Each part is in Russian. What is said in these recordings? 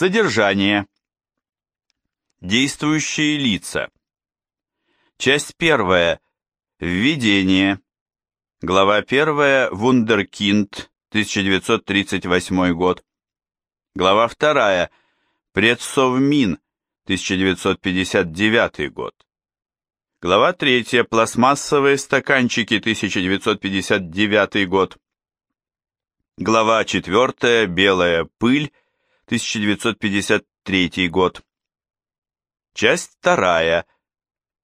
Содержание. Действующие лица. Часть первая. Введение. Глава 1. Вундеркинд, 1938 год. Глава 2. Предсовмин, 1959 год. Глава 3. Пластмассовые стаканчики, 1959 год. Глава 4. Белая пыль, 1953 год. Часть 2.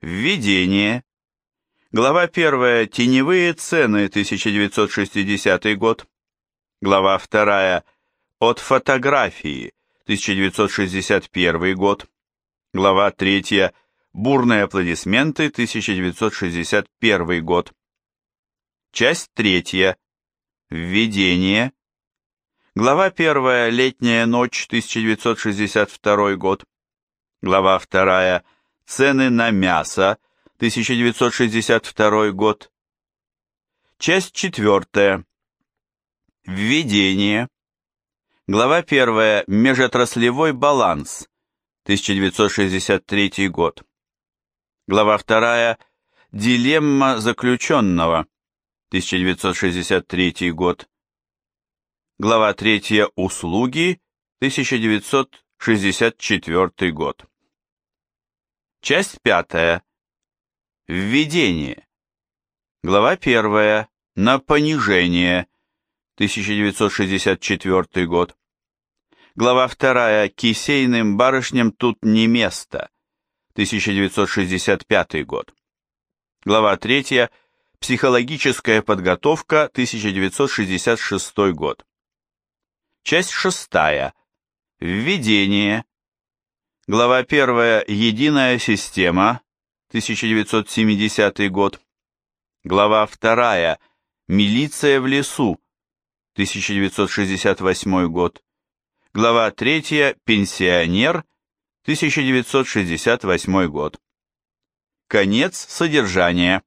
Введение. Глава 1. Теневые цены, 1960 год. Глава 2. От фотографии, 1961 год. Глава 3. Бурные аплодисменты, 1961 год. Часть 3. Введение. Глава 1. Летняя ночь, 1962 год. Глава 2. Цены на мясо, 1962 год. Часть 4. Введение. Глава 1. Межотраслевой баланс, 1963 год. Глава 2. Дилемма заключенного, 1963 год. Глава 3. Услуги, 1964 год. Часть 5. Введение. Глава 1. На понижение. 1964 год. Глава 2. Кисейным барышням тут не место. 1965 год. Глава 3. Психологическая подготовка. 1966 год. Часть 6. Введение. Глава 1. Единая система. 1970 год. Глава 2. Милиция в лесу. 1968 год. Глава 3. Пенсионер. 1968 год. Конец содержания.